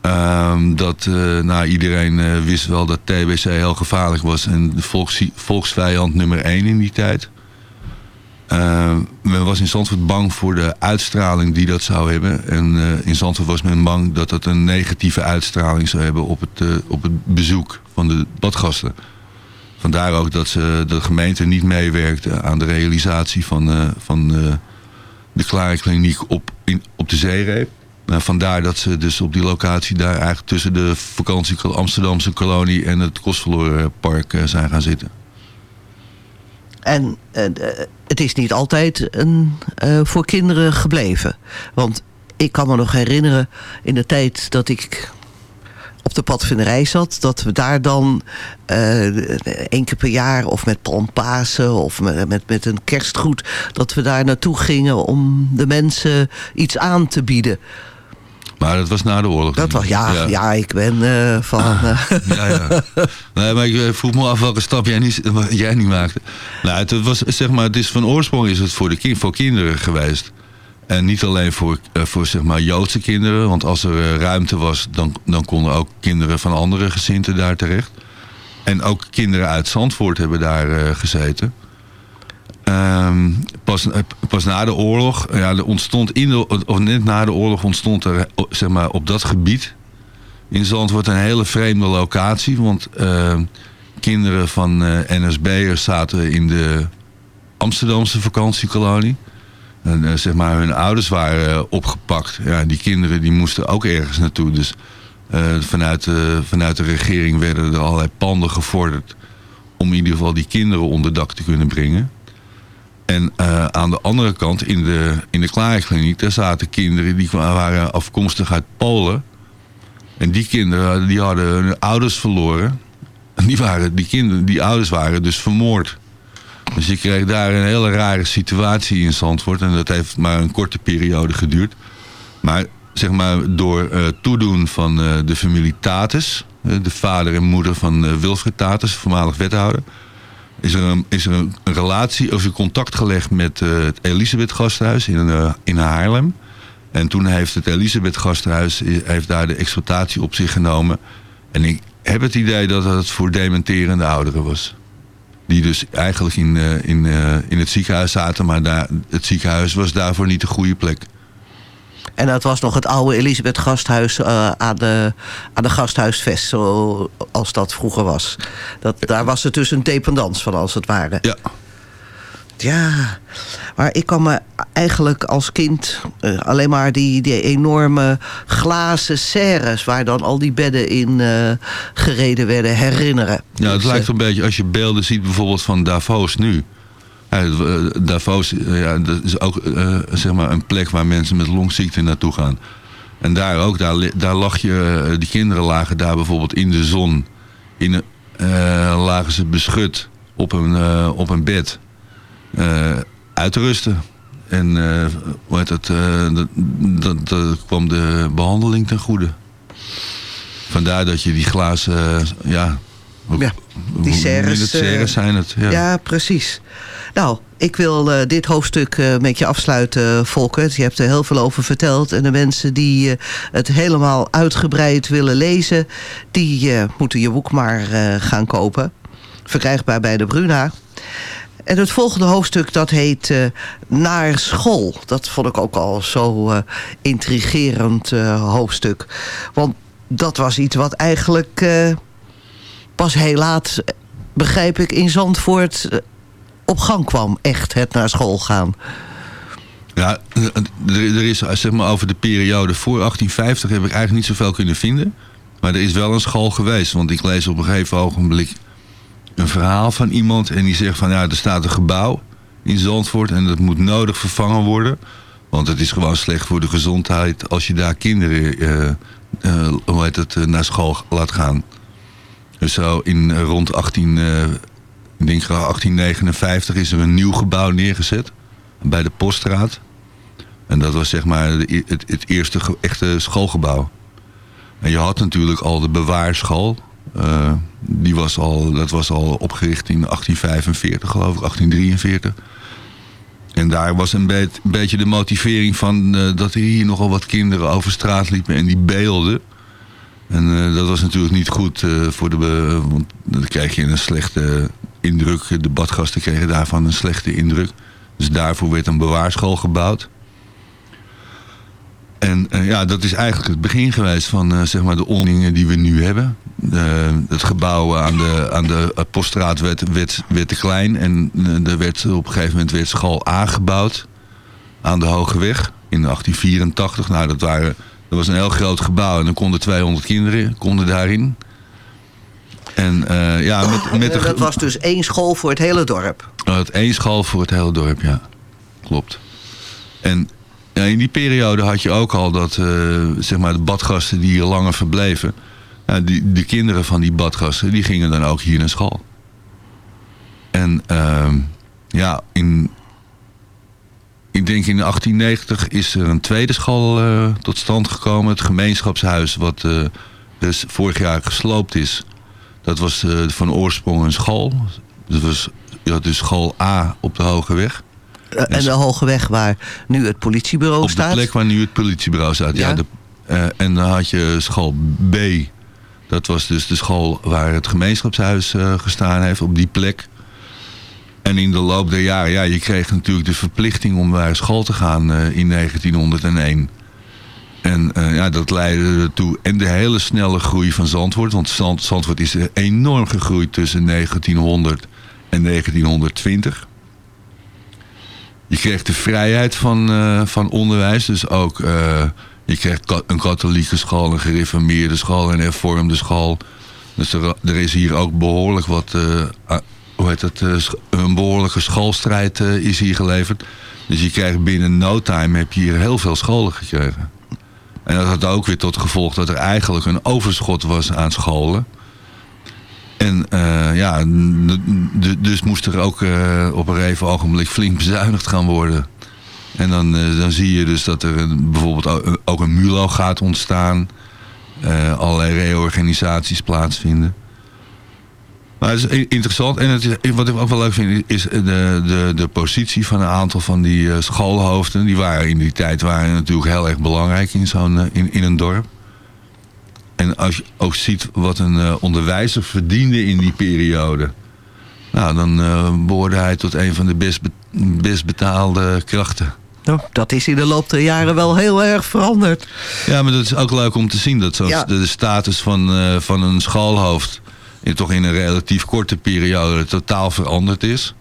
ehm, dat eh, nou, iedereen wist wel dat TBC heel gevaarlijk was. En volks, volksvijand nummer één in die tijd. Eh, men was in Zandvoort bang voor de uitstraling die dat zou hebben. En eh, in Zandvoort was men bang dat dat een negatieve uitstraling zou hebben op het, eh, op het bezoek van de badgasten. Vandaar ook dat ze, de gemeente niet meewerkte aan de realisatie van, van de Klare Kliniek op, in, op de zeereep. Nou, vandaar dat ze dus op die locatie daar eigenlijk tussen de vakantie Amsterdamse kolonie en het Kostverlorenpark eh, zijn gaan zitten. En eh, eh, het is niet altijd een, eh, voor kinderen gebleven. Want ik kan me nog herinneren in de tijd dat ik op de padvinderij zat... dat we daar dan eh één keer per jaar of met Palmpasen of met, met, met een kerstgoed... dat we daar naartoe gingen om de mensen iets aan te bieden. Maar dat was na de oorlog. Dat was, ja, ja. ik ben eh, van... eh, Ja, ja. Nee, maar ik eh, vroeg me af welke stap jij niet, jij niet maakte. Nou, het was, zeg maar, het is van oorsprong is het voor, de kind, voor kinderen geweest. En niet alleen voor, voor zeg maar, Joodse kinderen. Want als er ruimte was, dan, dan konden ook kinderen van andere gezinten daar terecht. En ook kinderen uit Zandvoort hebben daar eh, gezeten. Ehm, pas, eh, pas na de oorlog, ja, er ontstond in of net na de oorlog ontstond er eh, zeg maar, op dat gebied in Zandvoort een hele vreemde locatie. Want eh, kinderen van eh, NSB'ers zaten in de Amsterdamse vakantiekolonie. En, zeg maar, hun ouders waren opgepakt. Ja, die kinderen die moesten ook ergens naartoe. Dus vanuit, de, vanuit de regering werden er allerlei panden gevorderd... om in ieder geval die kinderen onder dak te kunnen brengen. En eh, aan de andere kant, in de, in de Klaarkliniek... daar zaten kinderen die waren afkomstig uit Polen... En die kinderen die hadden hun ouders verloren. En Die, waren, die, kinderen, die ouders waren dus vermoord. Dus je kreeg daar een hele rare situatie in Zandvoort. En dat heeft maar een korte periode geduurd. Maar zeg maar door eh, toedoen van eh, de familie Tatus... de vader en moeder van Wilfred Tatus, voormalig wethouder... is er een, is een, relatie, of een contact gelegd met eh, het Elisabeth Gasthuis in, eh, in Haarlem... En toen heeft het Elisabeth Gasthuis heeft daar de exploitatie op zich genomen. En ik heb het idee dat het voor dementerende ouderen was. Die dus eigenlijk in, eh, in, eh, in het ziekenhuis zaten, maar daar, het ziekenhuis was daarvoor niet de goede plek. En dat was nog het oude Elisabeth Gasthuis eh, aan, de, aan de Gasthuisvest, zoals dat vroeger was. Dat, daar was het dus een dependance van, als het ware. Ja. Ja, maar ik kan me eigenlijk als kind eh, alleen maar die, die enorme glazen serres... waar dan al die bedden in eh, gereden werden herinneren. Ja, het Dus, lijkt een beetje, als je beelden ziet bijvoorbeeld van Davos nu. Eh, Davos eh, ja, dat is ook eh, zeg maar een plek waar mensen met longziekte naartoe gaan. En daar ook, daar, daar lag je, die kinderen lagen daar bijvoorbeeld in de zon. In, lagen ze beschut op een, op een bed. eh, uit te rusten. En hoe heet dat, dat, dat, dat kwam de behandeling ten goede. Vandaar dat je die glazen, ja... Ja, die serres, Het zijn het, ja. Ja, precies. Nou, ik wil eh, dit hoofdstuk eh, met je afsluiten, Volkert. Je hebt er heel veel over verteld. En de mensen die eh, het helemaal uitgebreid willen lezen... die moeten je boek maar gaan kopen. Verkrijgbaar bij de Bruna. En het volgende hoofdstuk dat heet Naar school. Dat vond ik ook al zo intrigerend hoofdstuk. Want dat was iets wat eigenlijk pas heel laat, begrijp ik, in Zandvoort op gang kwam. Echt het naar school gaan. Ja, er is zeg maar over de periode voor 1850 heb ik eigenlijk niet zoveel kunnen vinden. Maar er is wel een school geweest. Want ik lees op een gegeven ogenblik een verhaal van iemand. En die zegt van ja, er staat een gebouw in Zandvoort. En dat moet nodig vervangen worden. Want het is gewoon slecht voor de gezondheid als je daar kinderen uh, uh, hoe heet het, naar school laat gaan. Dus zo in rond 18, ik denk 1859 is er een nieuw gebouw neergezet. Bij de Poststraat. En dat was zeg maar het, het eerste echte schoolgebouw. En je had natuurlijk al de bewaarschool. Uh, die was al, dat was al opgericht in 1845 geloof ik, 1843. En daar was een, beetje de motivering van uh, dat er hier nogal wat kinderen over straat liepen en die beelden. En uh, dat was natuurlijk niet goed voor de... want dan krijg je een slechte indruk. De badgasten kregen daarvan een slechte indruk. Dus daarvoor werd een bewaarschool gebouwd. En uh, ja, dat is eigenlijk het begin geweest van uh, zeg maar de ondingen die we nu hebben. het gebouw aan de, aan de poststraat werd, werd, te klein. En er werd, op een gegeven moment werd school A gebouwd. Aan de Hoge Weg in 1884. Nou, dat, waren, was een heel groot gebouw. En dan konden 200 kinderen konden daarin. En, uh, ja, met, met de... Dat was dus één school voor het hele dorp? Het één school voor het hele dorp, ja. Klopt. En ja, in die periode had je ook al dat uh, zeg maar de badgasten die hier langer verbleven... Die, de kinderen van die badgasten, die gingen dan ook hier naar school. En uh, ja, in, ik denk in 1890 is er een tweede school uh, tot stand gekomen. Het gemeenschapshuis wat dus vorig jaar gesloopt is... Dat was uh, van oorsprong een school. Dat was ja, dus school A op de Hoge Weg. Uh, en de Hoge Weg waar nu het politiebureau staat? Op de plek waar nu het politiebureau staat, ja. ja de, uh, en dan had je school B. Dat was dus de school waar het gemeenschapshuis gestaan heeft, op die plek. En in de loop der jaren, ja, je kreeg natuurlijk de verplichting om naar school te gaan in 1901. En uh, ja, dat leidde ertoe. En de hele snelle groei van Zandvoort. Want Zand, Zandvoort is enorm gegroeid tussen 1900 en 1920. Je kreeg de vrijheid van, uh, van onderwijs. Dus ook, uh, je kreeg een katholieke school, een gereformeerde school, een hervormde school. Dus er, is hier ook behoorlijk wat, hoe heet het, een behoorlijke schoolstrijd is hier geleverd. Dus je krijgt binnen no time heb je hier heel veel scholen gekregen. En dat had ook weer tot gevolg dat er eigenlijk een overschot was aan scholen. En uh, ja, dus moest er ook uh, op een even ogenblik flink bezuinigd gaan worden. En dan, uh, dan zie je dus dat er een, bijvoorbeeld ook een MULO gaat ontstaan. allerlei reorganisaties plaatsvinden. Maar het is interessant. En het is, wat ik ook wel leuk vind is de, de, de positie van een aantal van die uh, schoolhoofden. Die waren in die tijd waren natuurlijk heel erg belangrijk in, zo'n, uh, in, in een dorp. En als je ook ziet wat een uh, onderwijzer verdiende in die periode. Nou, dan behoorde hij tot een van de best, be best betaalde krachten. Nou, dat is in de loop der jaren wel heel erg veranderd. Ja, maar dat is ook leuk om te zien. Dat ja. de, de status van, van een schoolhoofd in, toch in een relatief korte periode totaal veranderd is.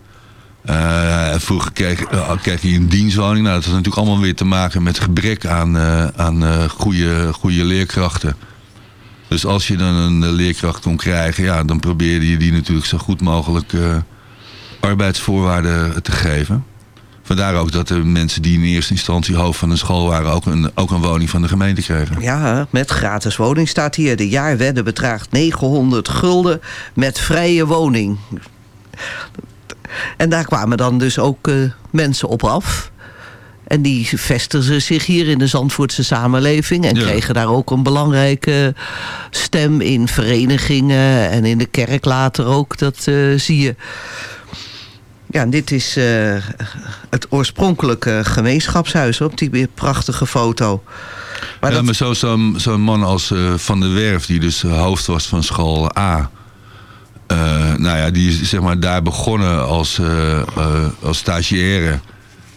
Uh, vroeger kreeg, uh, je een dienstwoning. Nou, dat had natuurlijk allemaal weer te maken met gebrek aan, uh, aan goede, goede leerkrachten. Dus als je dan een leerkracht kon krijgen, ja, dan probeerde je die natuurlijk zo goed mogelijk arbeidsvoorwaarden te geven. Vandaar ook dat de mensen die in eerste instantie hoofd van een school waren... ook een, ook een woning van de gemeente kregen. Ja, met gratis woning staat hier. De jaarwedde bedraagt 900 gulden met vrije woning. En daar kwamen dan dus ook uh, mensen op af. En die vestigden zich hier in de Zandvoortse samenleving. En ja. kregen daar ook een belangrijke stem in verenigingen. En in de kerk later ook. Dat uh, zie je. Ja, dit is eh, het oorspronkelijke gemeenschapshuis op die prachtige foto. Maar ja, maar zo- zo'n man als eh, Van der Werf, die dus eh, hoofd was van school A. nou ja, die is zeg maar daar begonnen als, als stagiaire.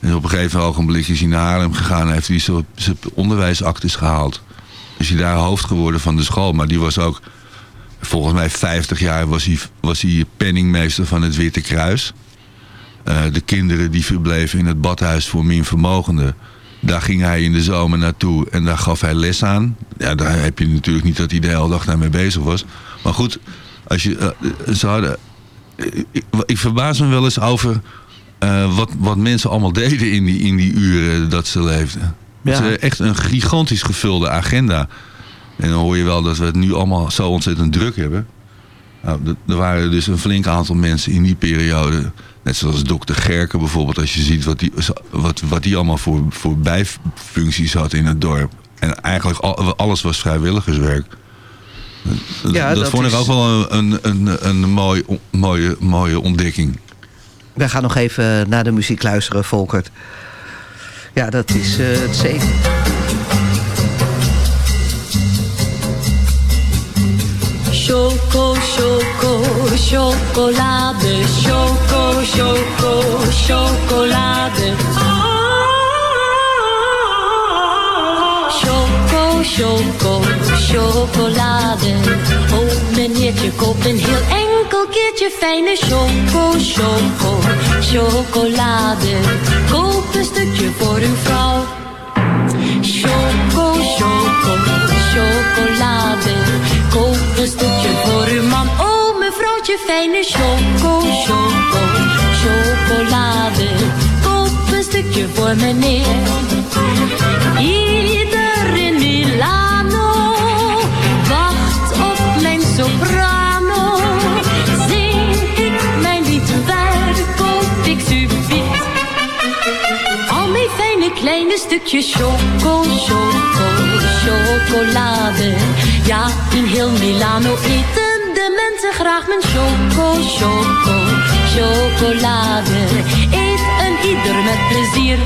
En op een gegeven ogenblik is hij naar Haarlem gegaan en heeft hij zijn onderwijsactes gehaald. Is hij daar hoofd geworden van de school. Maar die was ook, volgens mij 50 jaar was hij, was hij penningmeester van het Witte Kruis. Eh, de kinderen die verbleven in het badhuis voor minvermogenden. Daar ging hij in de zomer naartoe en daar gaf hij les aan. Ja, daar heb je natuurlijk niet dat hij de hele dag daarmee bezig was. Maar goed, als je, eh, ze hadden, ik, ik, verbaas me wel eens over eh, wat, wat mensen allemaal deden in die, in die uren dat ze leefden. Ja. Ze echt een gigantisch gevulde agenda. En dan hoor je wel dat we het nu allemaal zo ontzettend druk hebben. Nou, er waren dus een flink aantal mensen in die periode. Net zoals dokter Gerken bijvoorbeeld. Als je ziet wat die, wat, wat die allemaal voor, voor bijfuncties had in het dorp. En eigenlijk al- alles was vrijwilligerswerk. Dat, Ja, dat, dat vond is- ik ook wel een, een, een, een mooi, mooie, mooie ontdekking. Wij gaan nog even naar de muziek luisteren, Volkert. Ja, dat is eh, het zeker. Choco, choco, chocolade. Choco, choco, chocolade. Choco, choco, chocolade. Oh, meneertje, koop een heel enkel keertje fijne choco, choco, chocolade. Koop een stukje voor uw vrouw. Choco, choco, chocolade. Een stukje voor uw man. Oh, mevrouwtje, fijne choco, choco, chocolade. Koop een stukje voor meneer. Ieder in Milano wacht op mijn soprano. Zing ik mijn lied, waar koop ik subiet? Al mijn fijne kleine stukjes choco, choco, chocolade. Ja, in heel Milano eten de mensen graag mijn choco, choco, chocolade. Eet een ieder met plezier.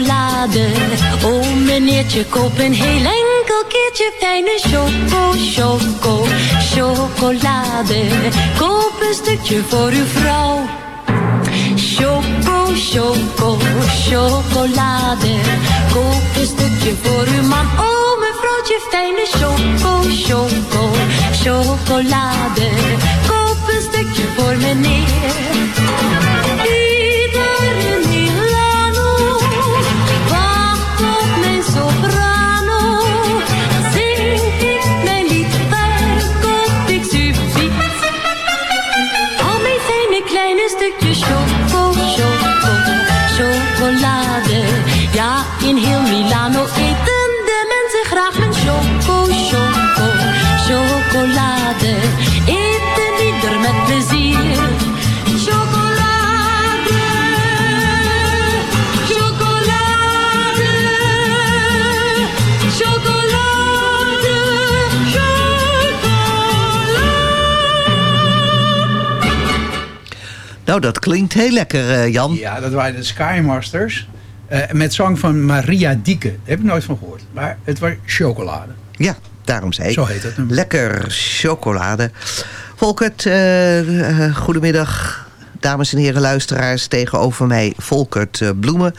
Chocolade. Oh meneertje, koop een heel enkel keertje fijne choco, choco, chocolade. Koop een stukje voor uw vrouw. Choco, choco, chocolade. Koop een stukje voor uw man. Oh mevrouwtje, fijne choco, choco, chocolade. Koop een stukje voor meneer. Kleine stukjes Nou, dat klinkt heel lekker, eh, Jan. Ja, dat waren de Skymasters. eh, met zang van Maria Dieke. Daar heb ik nooit van gehoord. Maar het was chocolade. Ja, daarom zei ik. Zo heet het. Lekker chocolade. Volkert, eh, goedemiddag. Dames en heren luisteraars, tegenover mij Volkert eh, Bloemen.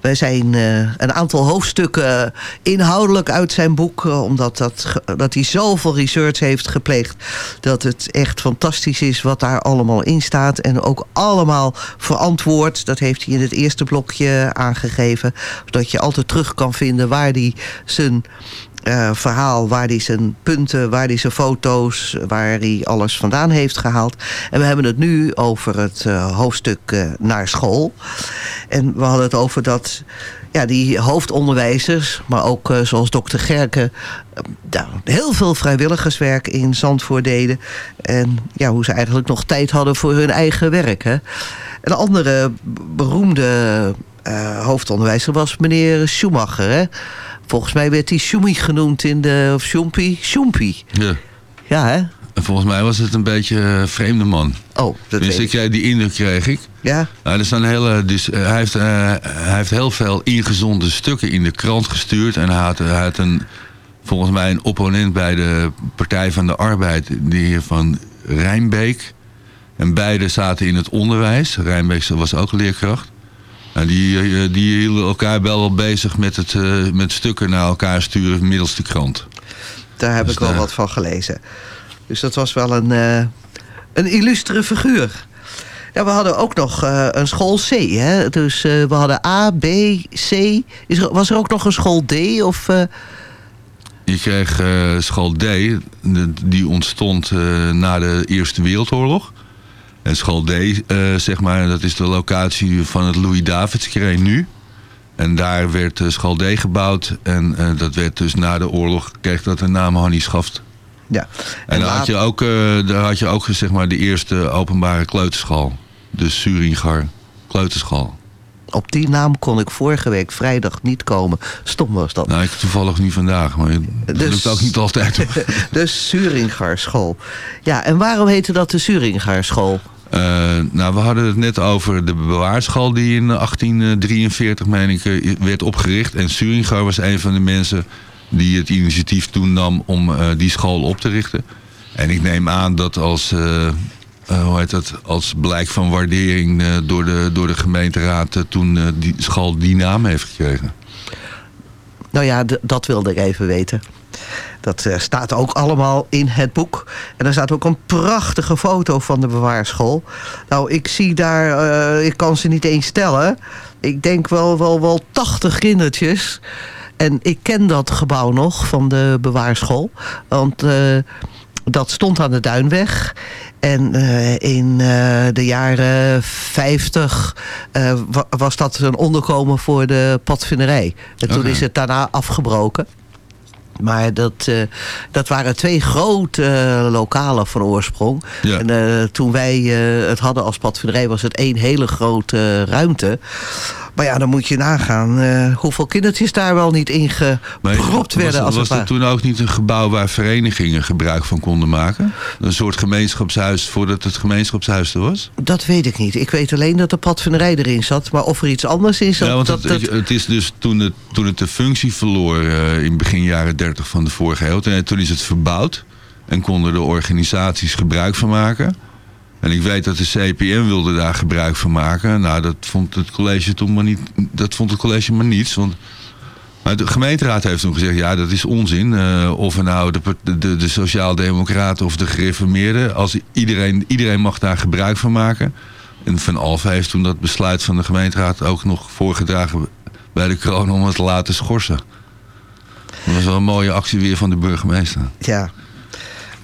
Wij zijn eh, een aantal hoofdstukken inhoudelijk uit zijn boek... eh, omdat dat, dat hij zoveel research heeft gepleegd... dat het echt fantastisch is wat daar allemaal in staat. En ook allemaal verantwoord. Dat heeft hij in het eerste blokje aangegeven. Zodat je altijd terug kan vinden waar hij zijn eh, verhaal, waar hij zijn punten, waar hij zijn foto's, waar hij alles vandaan heeft gehaald. En we hebben het nu over het eh, hoofdstuk eh, naar school. En we hadden het over dat ja, die hoofdonderwijzers, maar ook zoals dokter Gerken, heel veel vrijwilligerswerk in Zandvoort deden. En ja, hoe ze eigenlijk nog tijd hadden voor hun eigen werk. Hè. Een andere beroemde hoofdonderwijzer was meneer Schumacher. Hè. Volgens mij werd hij Schumi genoemd in de... Of Schumpi? Schumpi. Ja. Ja, hè? En volgens mij was het een beetje een vreemde man. Oh, dat dus weet ik. Die indruk kreeg ik. Ja? Nou, er staan hele, dus, eh, hij, heeft, eh, hij heeft heel veel ingezonde stukken in de krant gestuurd. En hij had, hij had een, volgens mij een opponent bij de Partij van de Arbeid, de heer Van Rijnbeek. En beide zaten in het onderwijs. Rijnbeek was ook leerkracht. Nou, die, eh, die hielden elkaar wel bezig met, het, eh, met stukken naar elkaar sturen middels de krant. Daar heb Dus ik wel daar- wat van gelezen. Dus dat was wel een, eh, een illustere figuur. Ja, we hadden ook nog een school C. Hè? Dus we hadden A, B, C. Is er, was er ook nog een school D? Of, eh, Je kreeg school D, die ontstond na de Eerste Wereldoorlog. En school D, eh, zeg maar, dat is de locatie van het Louis-Davids nu. En daar werd eh, school D gebouwd. En eh, dat werd dus na de oorlog, kreeg dat de naam Hannie Schaft. Ja. En, daar, had je ook, daar had je ook zeg maar, de eerste openbare kleuterschool. De Suringar kleuterschool. Op die naam kon ik vorige week vrijdag niet komen. Stom was dat. Nou, ik toevallig niet vandaag, maar dat Dus- lukt ook niet altijd. de Suringarschool. Ja, en waarom heette dat de Suringarschool? Eh, nou, we hadden het net over de bewaarschool die in 1843, meen ik, eh, werd opgericht. En Suringar was een van de mensen die het initiatief toen nam om eh, die school op te richten. En ik neem aan dat als, eh, hoe heet dat, als blijk van waardering eh, door, de, door de gemeenteraad eh, toen die school die naam heeft gekregen. Nou ja, dat wilde ik even weten. Dat staat ook allemaal in het boek. En er staat ook een prachtige foto van de bewaarschool. Nou, ik zie daar, ik kan ze niet eens stellen. Ik denk wel, wel, wel 80 kindertjes. En ik ken dat gebouw nog van de bewaarschool. Want dat stond aan de Duinweg. En eh, in eh, de jaren 50 eh, wa- was dat een onderkomen voor de padvinderij. En toen is het daarna afgebroken. Maar dat, dat waren twee grote lokalen van oorsprong. Ja. En toen wij het hadden als padvinderij was het één hele grote ruimte. Maar ja, dan moet je nagaan eh, hoeveel kindertjes daar wel niet in Maar gepropt werden. was, als was het ware. toen ook niet een gebouw waar verenigingen gebruik van konden maken? Een soort gemeenschapshuis voordat het gemeenschapshuis er was? Dat weet ik niet. Ik weet alleen dat de padvinderij erin zat. Maar of er iets anders in zat... Ja, want dat, het, dat, het is dus toen het, toen het de functie verloor eh, in begin jaren 30 van de vorige eeuw. En toen is het verbouwd en konden de organisaties gebruik van maken. En ik weet dat de CPN wilde daar gebruik van maken. Nou, dat vond het college toen maar niet. Dat vond het college maar niets. Want maar de gemeenteraad heeft toen gezegd, ja, dat is onzin. Eh, of nou de, de, de, de sociaaldemocraten of de gereformeerden... Als iedereen, iedereen mag daar gebruik van maken. En Van Alphen heeft toen dat besluit van de gemeenteraad... ook nog voorgedragen bij de kroon om het te laten schorsen. Dat was wel een mooie actie weer van de burgemeester. Ja.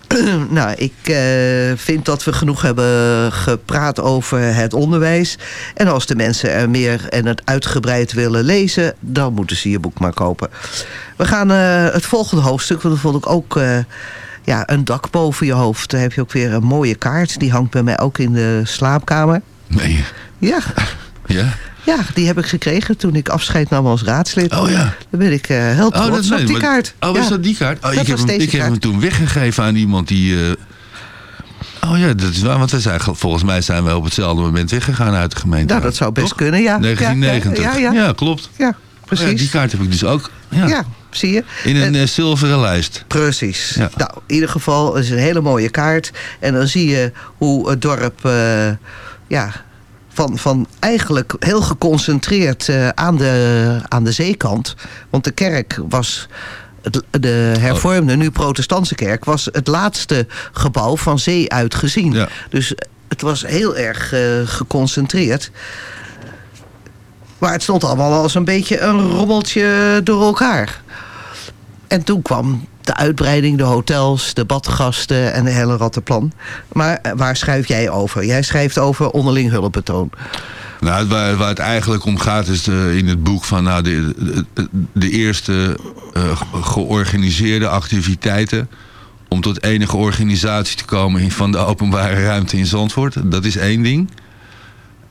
nou, ik eh, vind dat we genoeg hebben gepraat over het onderwijs. En als de mensen er meer en het uitgebreid willen lezen... dan moeten ze je boek maar kopen. We gaan eh, het volgende hoofdstuk, want dat vond ik ook... eh, ja, een dak boven je hoofd. Daar heb je ook weer een mooie kaart. Die hangt bij mij ook in de slaapkamer. Nee. Ja, Ja? Ja die heb ik gekregen toen ik afscheid nam als raadslid. Oh ja. Dan ben ik eh, heel trots op nee, die maar- kaart. Oh, Ja. is dat die kaart? Oh, Dat ik heb, was hem, ik heb hem toen weggegeven aan iemand die... eh, Oh ja, dat is waar, want we zijn, volgens mij zijn we op hetzelfde moment weggegaan uit de gemeente. Nou, dat zou best kunnen, ja. 1990. Ja, ja, ja, ja. Klopt. Precies. Die kaart heb ik dus ook. Ja. Ja, zie je. In een eh, zilveren lijst. Precies. Ja. Nou, in ieder geval het is een hele mooie kaart. En dan zie je hoe het dorp... eh, ja, van, van eigenlijk heel geconcentreerd eh, aan, de, aan de zeekant. Want de kerk was... het- De hervormde, nu protestantse kerk... was het laatste gebouw van zee uit gezien. Dus het was heel erg eh, geconcentreerd. Maar het stond allemaal als een beetje een rommeltje door elkaar. En toen kwam de uitbreiding, de hotels, de badgasten en de hele rattenplan. Maar eh, waar schrijf jij over? Jij schrijft over onderling hulpbetoon. Nou, waar, waar het eigenlijk om gaat is eh, in het boek van nou, de, de, de eerste eh, georganiseerde activiteiten om tot enige organisatie te komen van de openbare ruimte in Zandvoort. Dat is één ding.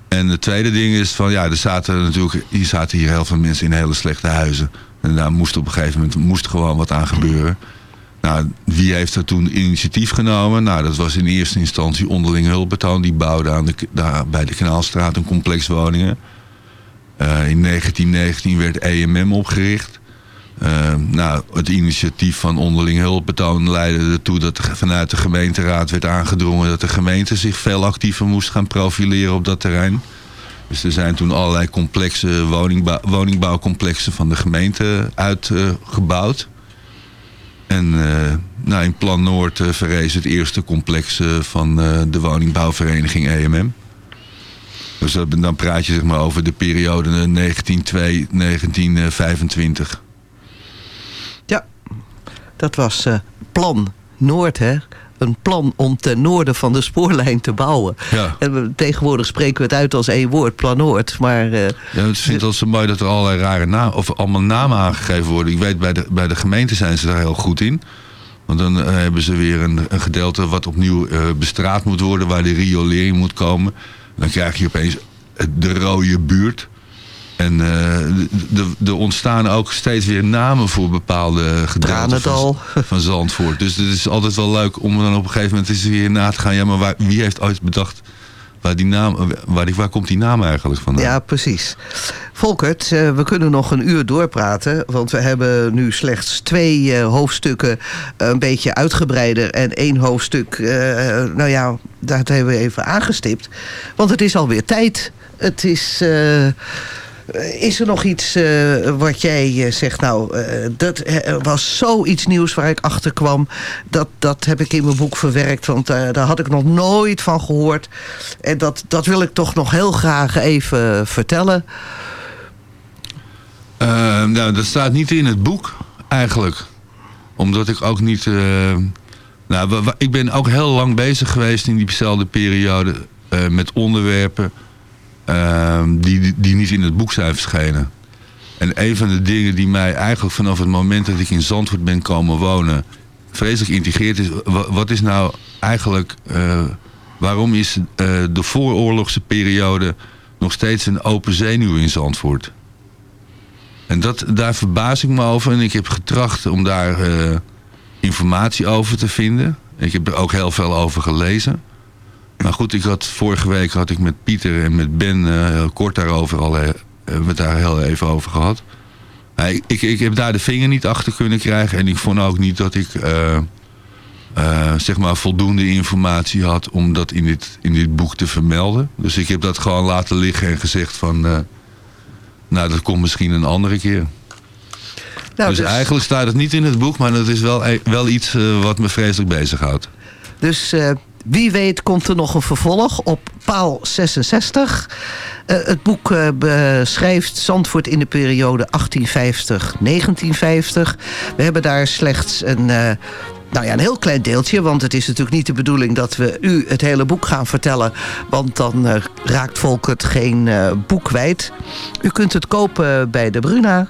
En het tweede ding is van ja, er zaten natuurlijk hier zaten hier heel veel mensen in hele slechte huizen. En daar moest op een gegeven moment moest gewoon wat aan gebeuren. Nou, wie heeft er toen initiatief genomen? Nou, dat was in eerste instantie onderling hulpbetoon. Die bouwde aan de, daar bij de Kanaalstraat een complex woningen. Eh, in 1919 werd EMM opgericht. Eh, nou, het initiatief van onderling hulpbetoon leidde ertoe dat er vanuit de gemeenteraad werd aangedrongen dat de gemeente zich veel actiever moest gaan profileren op dat terrein. Dus er zijn toen allerlei complexe woningbouw, woningbouwcomplexen van de gemeente uitgebouwd. En eh, nou, in Plan Noord eh, verrees het eerste complex eh, van de woningbouwvereniging EMM. Dus dan praat je zeg maar over de periode 1902-1925. Dat was plan Noord, hè? Een plan om ten noorden van de spoorlijn te bouwen. Ja. En we, tegenwoordig spreken we het uit als één woord, plan Noord. Maar eh, Ja, ik vind het wel zo mooi dat er allerlei rare namen, of allemaal namen aangegeven worden. Ik weet, bij de, bij de gemeente zijn ze daar heel goed in. Want dan eh, hebben ze weer een, een gedeelte wat opnieuw eh, bestraat moet worden, waar de riolering moet komen. Dan krijg je opeens de rode buurt. En eh, er ontstaan ook steeds weer namen voor bepaalde gedeelten Tranendal. van, van Zandvoort. Dus het is altijd wel leuk om dan op een gegeven moment eens weer na te gaan. Ja, maar waar, wie heeft ooit bedacht waar, die naam, waar, waar komt die naam eigenlijk vandaan? ja, precies. Volkert, eh, we kunnen nog een uur doorpraten. Want we hebben nu slechts twee eh, hoofdstukken een beetje uitgebreider. En één hoofdstuk, nou ja, dat hebben we even aangestipt. Want het is alweer tijd. Het is... is er nog iets eh, wat jij eh, zegt, nou, eh, dat eh, was zoiets nieuws waar ik achter kwam. Dat, dat heb ik in mijn boek verwerkt, want eh, daar had ik nog nooit van gehoord. En dat, dat wil ik toch nog heel graag even vertellen. Eh, nou, dat staat niet in het boek, eigenlijk. Omdat ik ook niet... eh, nou, ik ben ook heel lang bezig geweest in diezelfde periode... eh, met onderwerpen eh, die, die- niet in het boek zijn verschenen. En een van de dingen die mij eigenlijk vanaf het moment dat ik in Zandvoort ben komen wonen... vreselijk integreert is... wa- wat is nou eigenlijk... eh, waarom is eh, de vooroorlogse periode nog steeds een open zenuw in Zandvoort? En dat, daar verbaas ik me over. En ik heb getracht om daar eh, informatie over te vinden. Ik heb er ook heel veel over gelezen. Maar goed, ik had, vorige week had ik met Pieter en met Ben eh, heel kort daarover al eh, hebben we het daar heel even over gehad. Ik, ik, ik heb daar de vinger niet achter kunnen krijgen. En ik vond ook niet dat ik eh, zeg maar voldoende informatie had om dat in dit, in dit boek te vermelden. Dus ik heb dat gewoon laten liggen en gezegd van... nou, dat komt misschien een andere keer. Nou, dus, dus- eigenlijk staat het niet in het boek, maar dat is wel, e- wel iets wat me vreselijk bezighoudt. Dus wie weet komt er nog een vervolg op paal 66. Eh, het boek eh, beschrijft Zandvoort in de periode 1850-1950. We hebben daar slechts een... eh, nou ja, een heel klein deeltje, want het is natuurlijk niet de bedoeling dat we u het hele boek gaan vertellen. Want dan raakt volk het geen boek kwijt. U kunt het kopen bij de Bruna.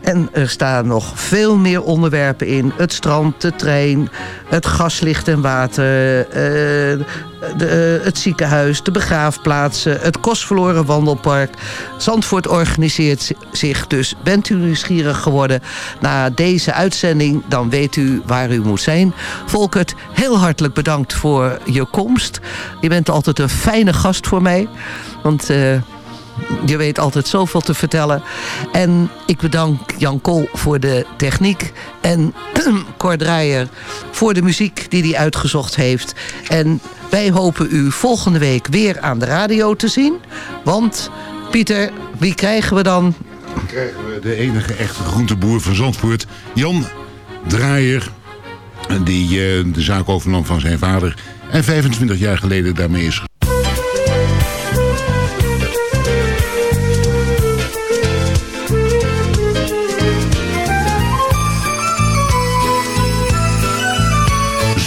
En er staan nog veel meer onderwerpen in. Het strand, de trein, het gaslicht en water, eh, de, eh, het ziekenhuis, de begraafplaatsen, het kostverloren wandelpark. Zandvoort organiseert zi- zich dus. Bent u nieuwsgierig geworden na deze uitzending, dan weet u waar u moet zijn. Volkert, heel hartelijk bedankt voor je komst. Je bent altijd een fijne gast voor mij. Want... eh, je weet altijd zoveel te vertellen. En ik bedank Jan Kool voor de techniek. En Cor voor de muziek die hij uitgezocht heeft. En wij hopen u volgende week weer aan de radio te zien. Want, Pieter, wie krijgen we dan? Dan krijgen we de enige echte groenteboer van Zandvoort, Jan Draaier. Die eh, de zaak overnam van zijn vader. En 25 jaar geleden daarmee is